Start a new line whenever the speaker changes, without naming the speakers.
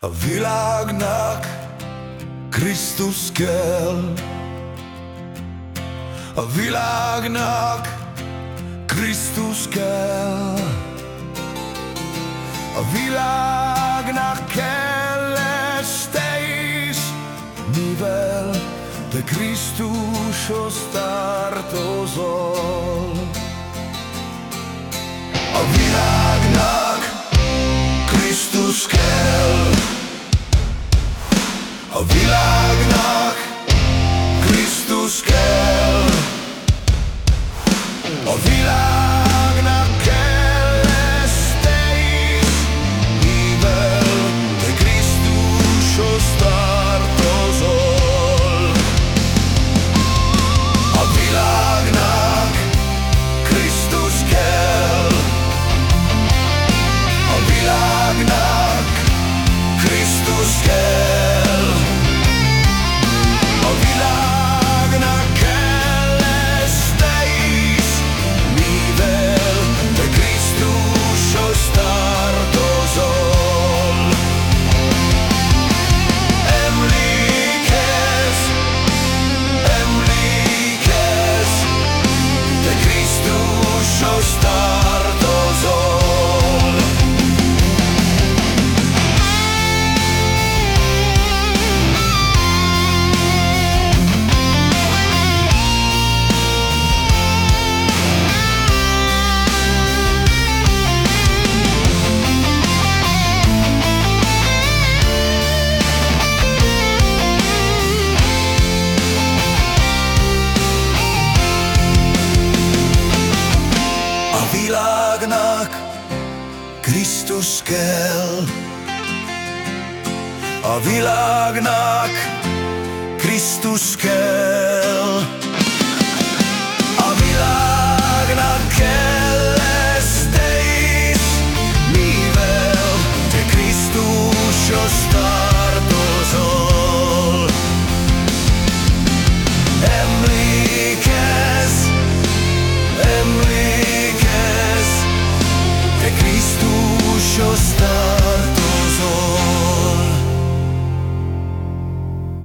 A világnak Krisztus kell. A világnak Krisztus kell. A világnak kell te is Mivel te Krisztushoz tartozol. A világnak Krisztus kell A világnak világnak Krisztus kell. A világnak Krisztus kell